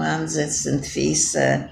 ansetzenden Fässer